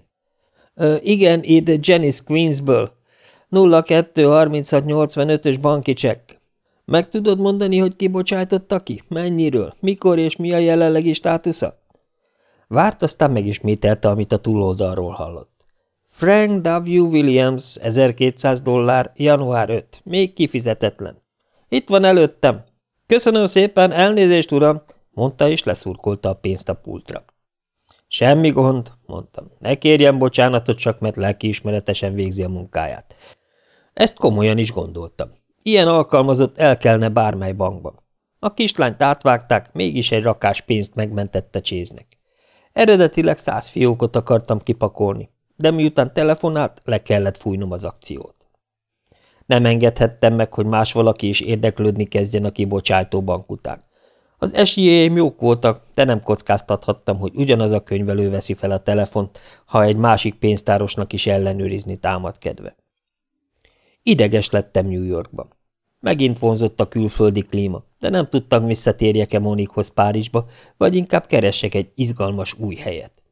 A: Igen, itt Janice Queensből. 023685-ös banki csekk. Meg tudod mondani, hogy kibocsájtotta ki? Mennyiről? Mikor és mi a jelenlegi státusza? Várt, aztán megismételte, amit a túloldalról hallott. Frank W. Williams, 1200 dollár, január 5. Még kifizetetlen. Itt van előttem. Köszönöm szépen, elnézést, uram, mondta, és leszurkolta a pénzt a pultra. Semmi gond, mondtam. Ne kérjen bocsánatot csak, mert lelkiismeretesen végzi a munkáját. Ezt komolyan is gondoltam. Ilyen alkalmazott elkelne bármely bankban. A kislányt átvágták, mégis egy rakás pénzt megmentette Cséznek. Eredetileg száz fiókot akartam kipakolni, de miután telefonált, le kellett fújnom az akciót. Nem engedhettem meg, hogy más valaki is érdeklődni kezdjen a kibocsátó bank után. Az esélyeim jók voltak, de nem kockáztathattam, hogy ugyanaz a könyvelő veszi fel a telefont, ha egy másik pénztárosnak is ellenőrizni támad kedve. Ideges lettem New Yorkban. Megint vonzott a külföldi klíma, de nem tudtam visszatérjek-e Monikhoz Párizsba, vagy inkább keressek egy izgalmas új helyet.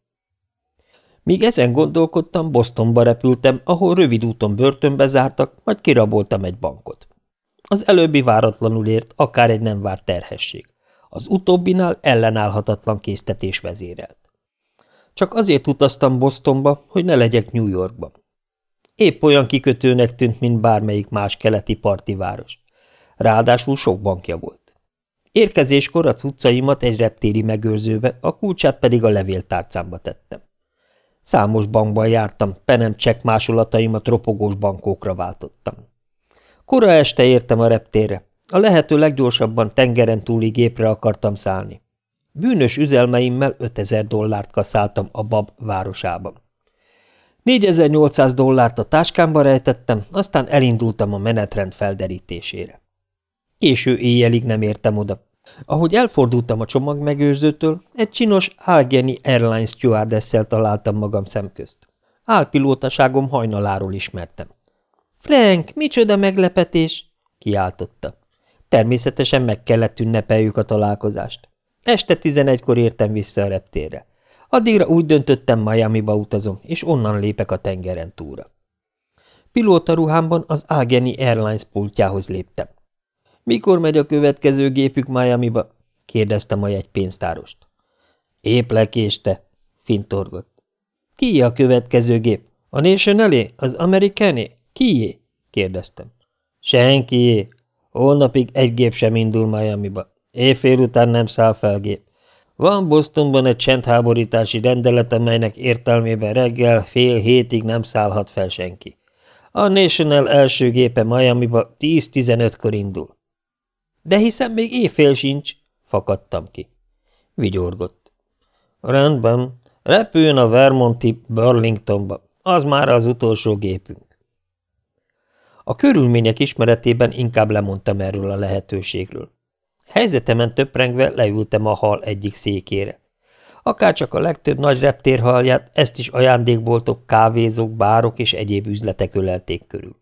A: Míg ezen gondolkodtam, Bostonba repültem, ahol rövid úton börtönbe zártak, majd kiraboltam egy bankot. Az előbbi váratlanul ért, akár egy nem várt terhesség. Az utóbbinál ellenállhatatlan késztetés vezérelt. Csak azért utaztam Bostonba, hogy ne legyek New Yorkban. Épp olyan kikötőnek tűnt, mint bármelyik más keleti parti város. Ráadásul sok bankja volt. Érkezéskor a cuccaimat egy reptéri megőrzőbe, a kulcsát pedig a levéltárcámba tettem. Számos bankban jártam, penem csekk másolataimat ropogós bankokra váltottam. Kora este értem a reptérre. A lehető leggyorsabban tengeren túli gépre akartam szállni. Bűnös üzelmeimmel 5000 dollárt kaszáltam a Bab városában. 4800 dollárt a táskámba rejtettem, aztán elindultam a menetrend felderítésére. Késő éjjelig nem értem oda. Ahogy elfordultam a csomagmegőrzőtől, egy csinos Algeni Airlines stewardesszel találtam magam szemközt. Álpilótaságom hajnaláról ismertem. – Frank, micsoda meglepetés! – kiáltotta. Természetesen meg kellett ünnepeljük a találkozást. Este tizenegykor értem vissza a reptérre. Addigra úgy döntöttem, Miami-ba utazom, és onnan lépek a tengeren túra. Pilóta ruhámban az Algeni Airlines pultjához léptem. Mikor megy a következő gépük Miami-ba? kérdeztem a jegypénztárost. Épp lekéste, fintorgott. Ki a következő gép? A Nationalé? Az Americané? Kié? kérdeztem. Senkié. Holnapig egy gép sem indul Miami-ba. Éjfél után nem száll fel gép. Van Bostonban egy csendháborítási rendelet, amelynek értelmében reggel fél hétig nem szállhat fel senki. A National első gépe Miami-ba 10-15-kor indul. De hiszen még éjfél sincs, fakadtam ki. Vigyorgott. Rendben, repüljön a Vermonti Burlingtonba, az már az utolsó gépünk. A körülmények ismeretében inkább lemondtam erről a lehetőségről. Helyzetemen töprengve leültem a hal egyik székére. Akárcsak a legtöbb nagy reptérhalját, ezt is ajándékboltok, kávézók, bárok és egyéb üzletek ölelték körül.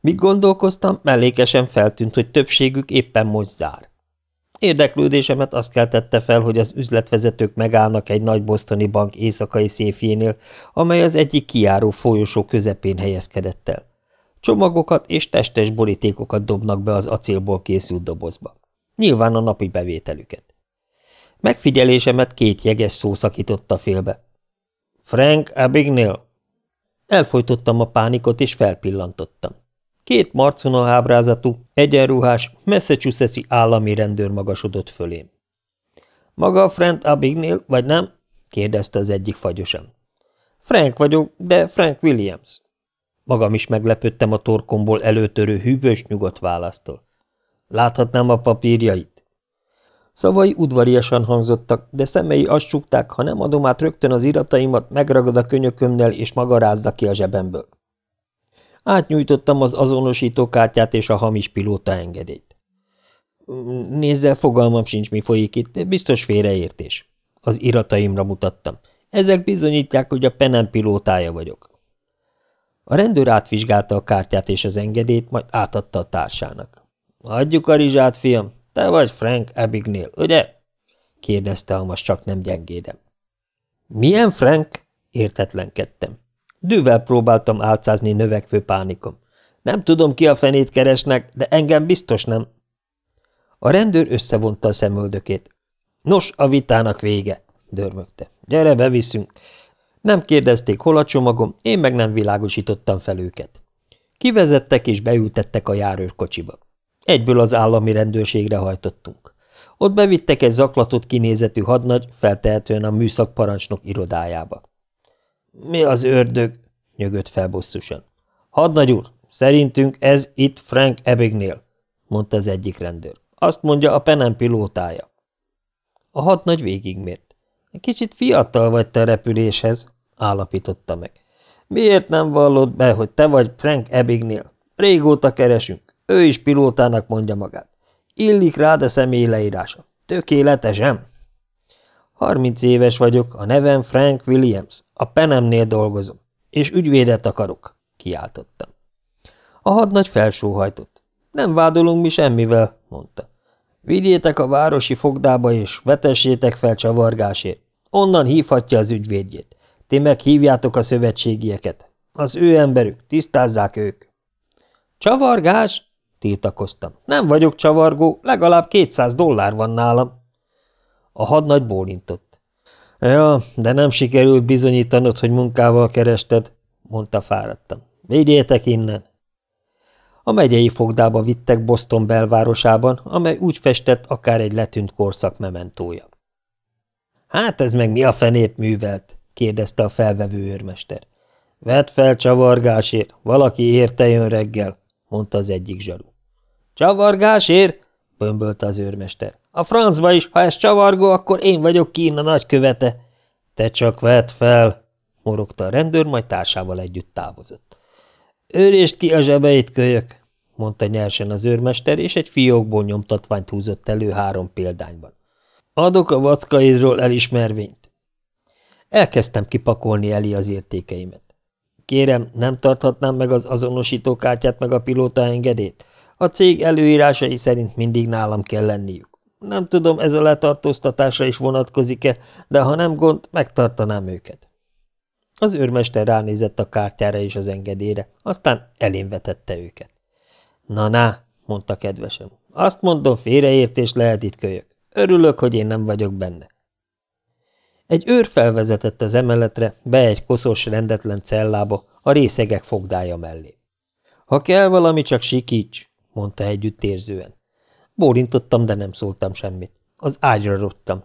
A: Míg gondolkoztam, mellékesen feltűnt, hogy többségük éppen most zár. Érdeklődésemet azt keltette fel, hogy az üzletvezetők megállnak egy nagy bosztoni bank éjszakai széfjénél, amely az egyik kiáró folyosó közepén helyezkedett el. Csomagokat és testes borítékokat dobnak be az acélból készült dobozba. Nyilván a napi bevételüket. Megfigyelésemet két jeges szó szakította félbe. Frank Abignel. Elfolytottam a pánikot, és felpillantottam. Két marcona ábrázatú, egyenruhás, Massachusetts-i állami rendőr magasodott fölém. Maga Frank Abignel, vagy nem? kérdezte az egyik fagyosan. Frank vagyok, de Frank Williams. Magam is meglepődtem a torkomból előtörő hűvös nyugodt választól. Láthatnám a papírjait? Szavai udvariasan hangzottak, de szemei azt csukták, ha nem adom át rögtön az irataimat, megragad a könyökömnel és maga rázza ki a zsebemből. Átnyújtottam az azonosítókártyát és a hamis pilóta engedélyt. Nézzel, fogalmam sincs, mi folyik itt, biztos félreértés. Az irataimra mutattam. Ezek bizonyítják, hogy a Penem pilótája vagyok. A rendőr átvizsgálta a kártyát és az engedélyt, majd átadta a társának. – Adjuk a rizsát, fiam, te vagy Frank Abignel, ugye? – kérdezte Almas csak nem gyengédem. – Milyen Frank? – értetlenkedtem. Dővel próbáltam álcázni növekvő pánikom. Nem tudom, ki a fenét keresnek, de engem biztos nem. A rendőr összevonta a szemöldökét. Nos, a vitának vége, dörmögte. Gyere, beviszünk. Nem kérdezték, hol a csomagom, én meg nem világosítottam fel őket. Kivezettek és beültettek a járőrkocsiba. Egyből az állami rendőrségre hajtottunk. Ott bevittek egy zaklatott kinézetű hadnagy, feltehetően a műszakparancsnok irodájába. Mi az ördög? nyögött fel bosszusan. Hadnagy úr, szerintünk ez itt Frank Ebignél, mondta az egyik rendőr. Azt mondja a penem pilótája. A hadnagy végigmért. Kicsit fiatal vagy te repüléshez, állapította meg. Miért nem vallod be, hogy te vagy Frank Ebignél? Régóta keresünk. Ő is pilótának mondja magát. Illik rád a személy leírása. Tökéletesen. Harminc éves vagyok, a nevem Frank Williams. A penemnél dolgozom, és ügyvédet akarok, kiáltottam. A hadnagy felsóhajtott. Nem vádolunk mi semmivel, mondta. Vigyétek a városi fogdába, és vetessétek fel csavargásért. Onnan hívhatja az ügyvédjét. Ti meghívjátok a szövetségieket. Az ő emberük, tisztázzák ők. Csavargás? Tiltakoztam. Nem vagyok csavargó, legalább 200 dollár van nálam. A hadnagy bólintott. Ja, de nem sikerült bizonyítanod, hogy munkával kerested, mondta fáradtam. Vigyétek innen! A megyei fogdába vittek Boston belvárosában, amely úgy festett, akár egy letűnt korszak mementója. Hát ez meg mi a fenét művelt? kérdezte a felvevő őrmester. Vedd fel csavargásért, valaki érte jön reggel, mondta az egyik zsaru. Csavargásért? bömbölte az őrmester. A francba is, ha ez csavargó, akkor én vagyok Kína nagykövete. Te csak vedd fel, morogta a rendőr, majd társával együtt távozott. Őrést ki a zsebeit, kölyök, mondta nyersen az őrmester, és egy fiókból nyomtatványt húzott elő három példányban. Adok a vackaidról elismervényt. Elkezdtem kipakolni Eli az értékeimet. Kérem, nem tarthatnám meg az azonosítókártyát meg a pilóta engedélyt? A cég előírásai szerint mindig nálam kell lenniük. Nem tudom, ez a letartóztatásra is vonatkozik-e, de ha nem gond, megtartanám őket. Az őrmester ránézett a kártyára és az engedélyre, aztán elén vetette őket. Na, na, mondta kedvesem, azt mondom, félreértés lehet itt kölyök. Örülök, hogy én nem vagyok benne. Egy őr felvezetett az emeletre, be egy koszos, rendetlen cellába, a részegek fogdája mellé. Ha kell valami, csak sikíts, mondta együttérzően. Bólintottam, de nem szóltam semmit. Az ágyra rottam.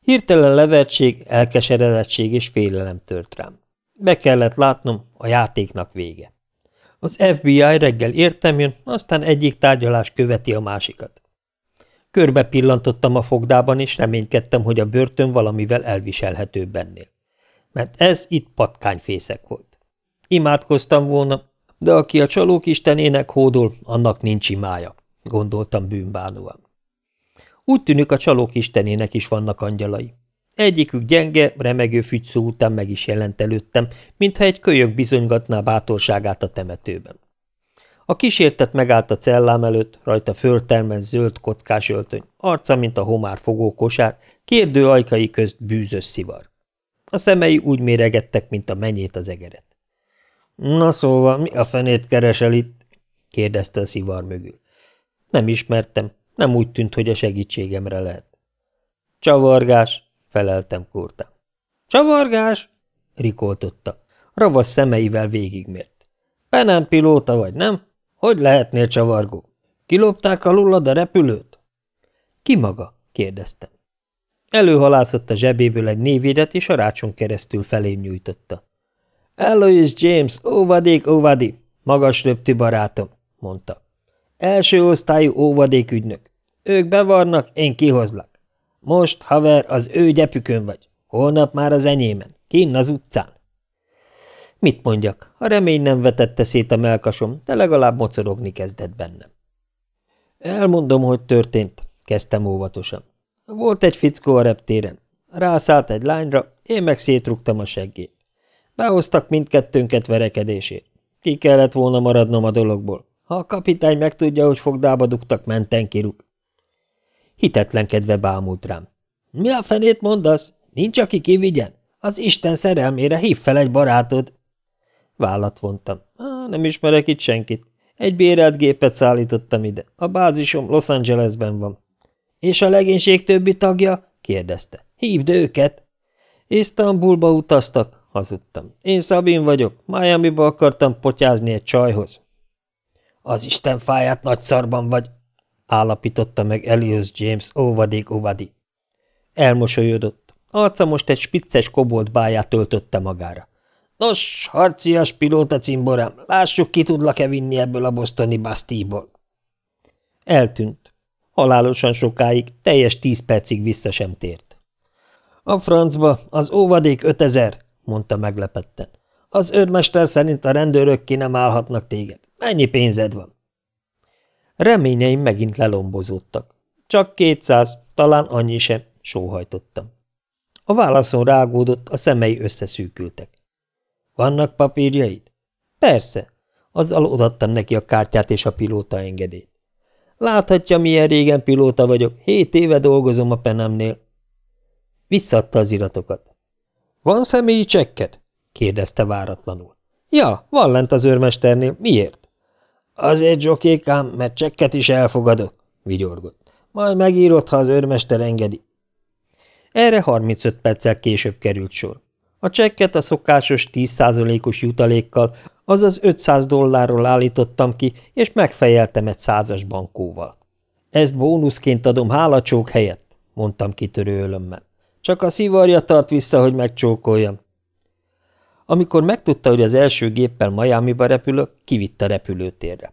A: Hirtelen levertség, elkeseredettség és félelem tört rám. Be kellett látnom, a játéknak vége. Az FBI reggel értem jön, aztán egyik tárgyalás követi a másikat. Körbe pillantottam a fogdában, és reménykedtem, hogy a börtön valamivel elviselhetőbb ennél. Mert ez itt patkányfészek volt. Imádkoztam volna, de aki a csalók istenének hódol, annak nincs imája gondoltam bűnbánóan. Úgy tűnik, a csalók istenének is vannak angyalai. Egyikük gyenge, remegő fügyszó után meg is jelent előttem, mintha egy kölyök bizonygatná bátorságát a temetőben. A kísértet megállt a cellám előtt, rajta föltermett zöld kockás öltöny, arca, mint a homár fogókosár, kérdő ajkai közt bűzös szivar. A szemei úgy méregettek, mint a menyét az egeret. – Na szóval, mi a fenét keresel itt? – kérdezte a szivar mögül. Nem ismertem, nem úgy tűnt, hogy a segítségemre lehet. – Csavargás! – feleltem kurtán. – Csavargás! – rikoltotta. Ravasz szemeivel végigmért. – Penem pilóta vagy, nem? Hogy lehetnél csavargó? Kilopták alulad a repülőt? – Ki maga? – kérdeztem. Előhalászott a zsebéből egy névédet, és a rácson keresztül felém nyújtotta. – Eloise James, óvadék, óvadi! Magas röptű barátom, mondta. Első osztályú óvadékügynök. Ők bevarnak, én kihozlak. Most, haver, az ő gyepükön vagy. Holnap már az enyémen. Kinn az utcán. Mit mondjak? A remény nem vetette szét a melkasom, de legalább mocorogni kezdett bennem. Elmondom, hogy történt, kezdtem óvatosan. Volt egy fickó a reptéren. Rászállt egy lányra, én meg szétrugtam a seggét. Behoztak mindkettőnket verekedését. Ki kellett volna maradnom a dologból. Ha a kapitány megtudja, hogy fogdába dugtak, menten kirúg. Hitetlenkedve bámult rám. Mi a fenét mondasz? Nincs, aki kivigyen? Az Isten szerelmére hív fel egy barátod. Vállat vontam. Nem ismerek itt senkit. Egy bérelt gépet szállítottam ide. A bázisom Los Angelesben van. És a legénység többi tagja? kérdezte. Hívd őket! Isztambulba utaztak, hazudtam. Én Szabin vagyok, Miami-ba akartam potyázni egy csajhoz. Az Isten fáját nagy szarban vagy, állapította meg Elias James óvadék óvadi. Elmosolyodott. Arca most egy spicces kobolt báját töltötte magára. Nos, harcias pilóta cimborám, lássuk, ki tudlak-e vinni ebből a bostoni basztíból. Eltűnt. Halálosan sokáig, teljes tíz percig vissza sem tért. A francba, az óvadék ötezer, mondta meglepetten. Az őrmester szerint a rendőrök ki nem állhatnak téged. Mennyi pénzed van? Reményeim megint lelombozódtak. Csak kétszáz, talán annyi sem, sóhajtottam. A válaszon rágódott, a szemei összeszűkültek. Vannak papírjaid? Persze. Azzal odattam neki a kártyát és a pilóta engedélyt. Láthatja, milyen régen pilóta vagyok. Hét éve dolgozom a penemnél. Visszadta az iratokat. Van személyi csekked? kérdezte váratlanul. Ja, van lent az őrmesternél. Miért? Azért, zsokékám, mert csekket is elfogadok, vigyorgott. Majd megírod, ha az őrmester engedi. Erre 35 perccel később került sor. A csekket a szokásos 10%-os jutalékkal, azaz 500 dollárról állítottam ki, és megfejeltem egy százas bankóval. Ezt bónuszként adom hálacsók helyett, mondtam kitörő ölömmel. Csak a szivarja tart vissza, hogy megcsókoljam. Amikor megtudta, hogy az első géppel Miami-ba repülök, kivitt a repülőtérre.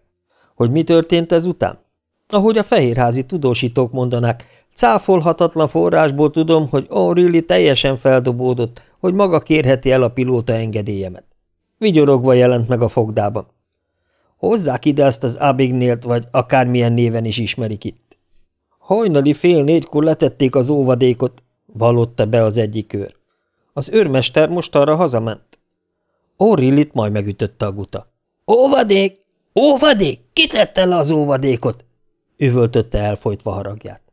A: Hogy mi történt ezután? Ahogy a fehérházi tudósítók mondanák, cáfolhatatlan forrásból tudom, hogy O'Reilly teljesen feldobódott, hogy maga kérheti el a pilóta engedélyemet. Vigyorogva jelent meg a fogdában. Hozzák ide azt az Abignélt, vagy akármilyen néven is ismerik itt. Hajnali fél négykor letették az óvadékot, vallotta be az egyik őr. Az őrmester most arra hazament. O'Reillyt majd megütötte a guta. Óvadék! Óvadék! Kitette le az óvadékot? üvöltötte elfolytva haragját.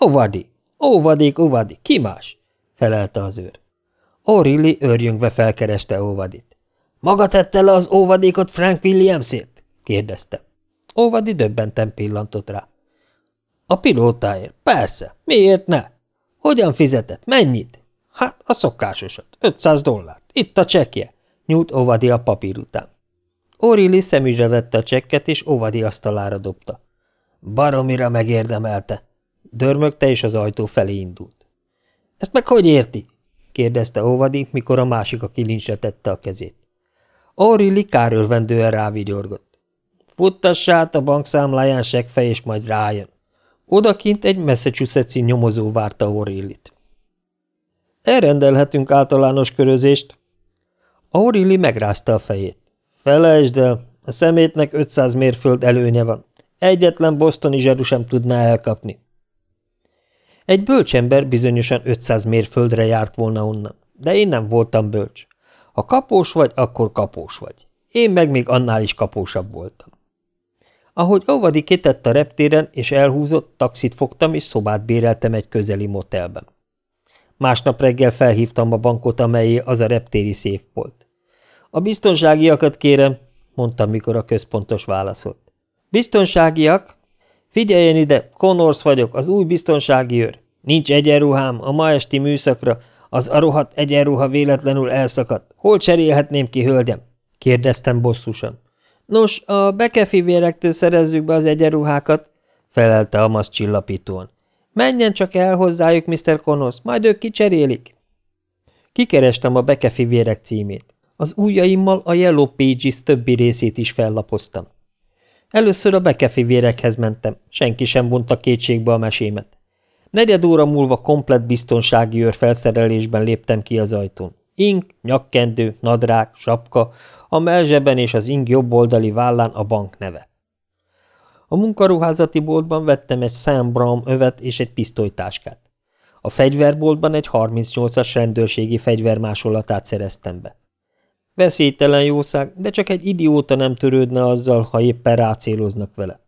A: Óvadi! Óvadék, óvadi! Ki más? felelte az őr. O'Reilly őrjöngve felkereste óvadit. Maga tette le az óvadékot Frank Williamsért? kérdezte. Óvadi döbbenten pillantott rá. A pilótáért, persze, miért ne? Hogyan fizetett, mennyit? Hát a szokásosat, 500 dollárt, itt a csekje, nyújt Óvadi a papír után. O'Reilly szemügyre vette a csekket, és Óvadi asztalára dobta. Baromira megérdemelte. Dörmögte, és az ajtó felé indult. Ezt meg hogy érti? kérdezte Óvadi, mikor a másik a kilincsre tette a kezét. Aurilli kárölvendően rávigyorgott. Futtassa át a bankszámláján segfej, és majd rájön. Odakint egy Massachusetts-i nyomozó várta Aurillit. Elrendelhetünk általános körözést. Aurilli megrázta a fejét. Felejtsd el, a szemétnek 500 mérföld előnye van. Egyetlen bosztoni zseru sem tudná elkapni. Egy bölcsember bizonyosan 500 mérföldre járt volna onnan, de én nem voltam bölcs. Ha kapós vagy, akkor kapós vagy. Én meg még annál is kapósabb voltam. Ahogy Ovadi kitett a reptéren és elhúzott, taxit fogtam és szobát béreltem egy közeli motelben. Másnap reggel felhívtam a bankot, amelyé az a reptéri szép volt. A biztonságiakat kérem, mondtam, mikor a központos válaszolt. Biztonságiak? Figyeljen ide, Connors vagyok, az új biztonsági őr. Nincs egyenruhám a ma esti műszakra, az a rohadt egyenruha véletlenül elszakadt. Hol cserélhetném ki, hölgyem? kérdeztem bosszusan. Nos, a bekefivérektől szerezzük be az egyenruhákat, felelte a masz csillapítóan. Menjen csak el hozzájuk, Mr. Connors, majd ők kicserélik. Kikerestem a bekefivérek címét. Az ujjaimmal a Yellow Pages többi részét is fellapoztam. Először a bekefévérekhez mentem, senki sem vonta kétségbe a mesémet. Negyed óra múlva komplet biztonsági őr felszerelésben léptem ki az ajtón. Ing, nyakkendő, nadrág, sapka, a melzseben és az ing jobb oldali vállán a bank neve. A munkaruházati boltban vettem egy Sam Brown övet és egy pisztolytáskát. A fegyverboltban egy 38-as rendőrségi fegyvermásolatát szereztem be. Veszélytelen jószág, de csak egy idióta nem törődne azzal, ha éppen rácéloznak vele.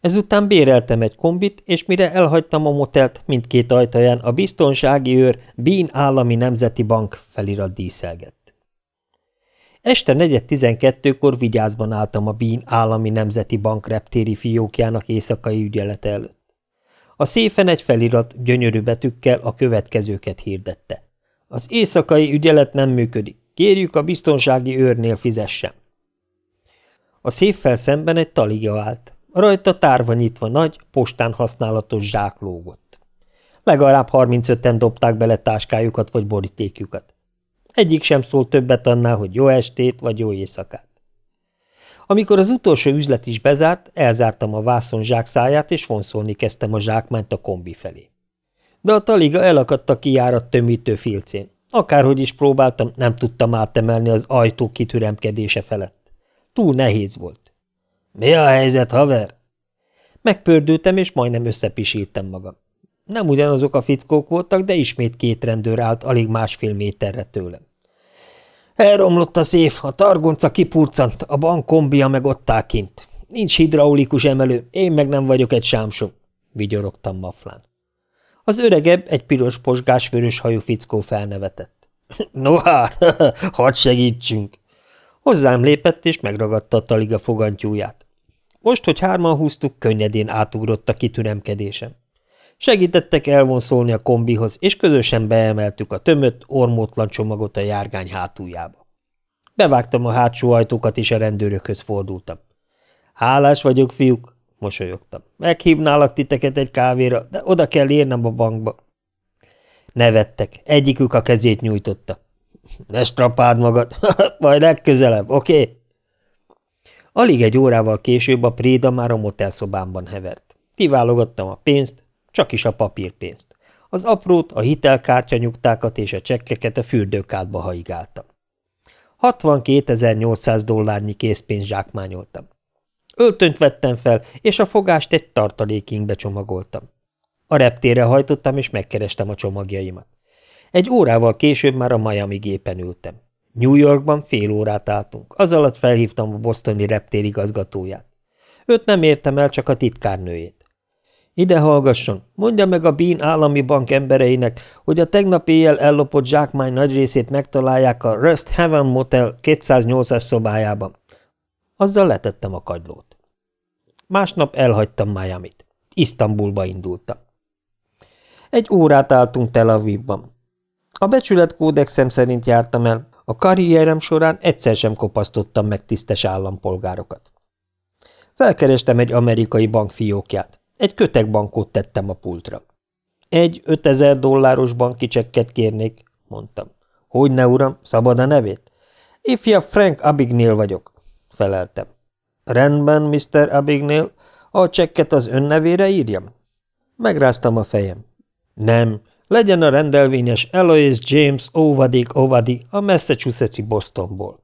A: Ezután béreltem egy kombit, és mire elhagytam a motelt, mindkét ajtaján a biztonsági őr Bean Állami Nemzeti Bank felirat díszelgett. Este 4.12-kor vigyázban álltam a Bean Állami Nemzeti Bank reptéri fiókjának éjszakai ügyelete előtt. A széfen egy felirat gyönyörű betűkkel a következőket hirdette. Az éjszakai ügyelet nem működik. Kérjük a biztonsági őrnél fizessen. A széffel szemben egy taliga állt. Rajta tárva nyitva nagy, postán használatos zsák lógott. Legalább 35-en dobták bele táskájukat vagy borítékjukat. Egyik sem szólt többet annál, hogy jó estét vagy jó éjszakát. Amikor az utolsó üzlet is bezárt, elzártam a vászon zsákszáját, és vonszolni kezdtem a zsákmányt a kombi felé. De a taliga elakadt a kijárat tömítő filcén. Akárhogy is próbáltam, nem tudtam átemelni az ajtó kitüremkedése felett. Túl nehéz volt. – Mi a helyzet, haver? Megpördültem, és majdnem összepisítem magam. Nem ugyanazok a fickók voltak, de ismét két rendőr állt alig másfél méterre tőlem. Elromlott a széf, a targonca kipurcant, a bank kombia meg ott áll kint. Nincs hidraulikus emelő, én meg nem vagyok egy sámsó, vigyorogtam maflán. Az öregebb, egy piros posgás vörös hajú fickó felnevetett. No hát, hadd segítsünk! Hozzám lépett, és megragadta a taliga fogantyúját. Most, hogy hárman húztuk, könnyedén átugrott a kitüremkedésem. Segítettek elvonszolni a kombihoz, és közösen beemeltük a tömött, ormótlan csomagot a járgány hátuljába. Bevágtam a hátsó ajtókat, és a rendőrökhöz fordultam. Hálás vagyok, fiúk, mosolyogtam. Meghívnálak titeket egy kávéra, de oda kell érnem a bankba. Nevettek, egyikük a kezét nyújtotta. Ne strapáld magad, majd legközelebb, oké? Okay? Alig egy órával később a préda már a motelszobámban hevert. Kiválogattam a pénzt, csak is a papírpénzt. Az aprót, a hitelkártya nyugtákat és a csekkeket a fürdőkádba haigáltam. 62.800 dollárnyi készpénzt zsákmányoltam. Öltönyt vettem fel, és a fogást egy tartalékinkbe csomagoltam. A reptére hajtottam, és megkerestem a csomagjaimat. Egy órával később már a Miami gépen ültem. New Yorkban fél órát álltunk, az alatt felhívtam a bostoni reptér igazgatóját. Őt nem értem el, csak a titkárnőjét. Ide hallgasson, mondja meg a Bean állami bank embereinek, hogy a tegnap éjjel ellopott zsákmány nagy részét megtalálják a Rust Heaven Motel 208-as szobájában. Azzal letettem a kagylót. Másnap elhagytam Miami-t. Isztambulba indultam. Egy órát álltunk Tel Avivban. A becsületkódexem szerint jártam el, a karrierem során egyszer sem kopasztottam meg tisztes állampolgárokat. Felkerestem egy amerikai bank fiókját. Egy kötekbankot tettem a pultra. Egy 5000 dolláros banki csekket kérnék, mondtam. Hogy ne, uram, szabad a nevét? Ifja Frank Abignil vagyok, feleltem. Rendben, Mr. Abignil, a csekket az ön nevére írjam? Megráztam a fejem. Nem, legyen a rendelvényes Eloise James Óvadik Óvadi a Massachusetts-i Bostonból.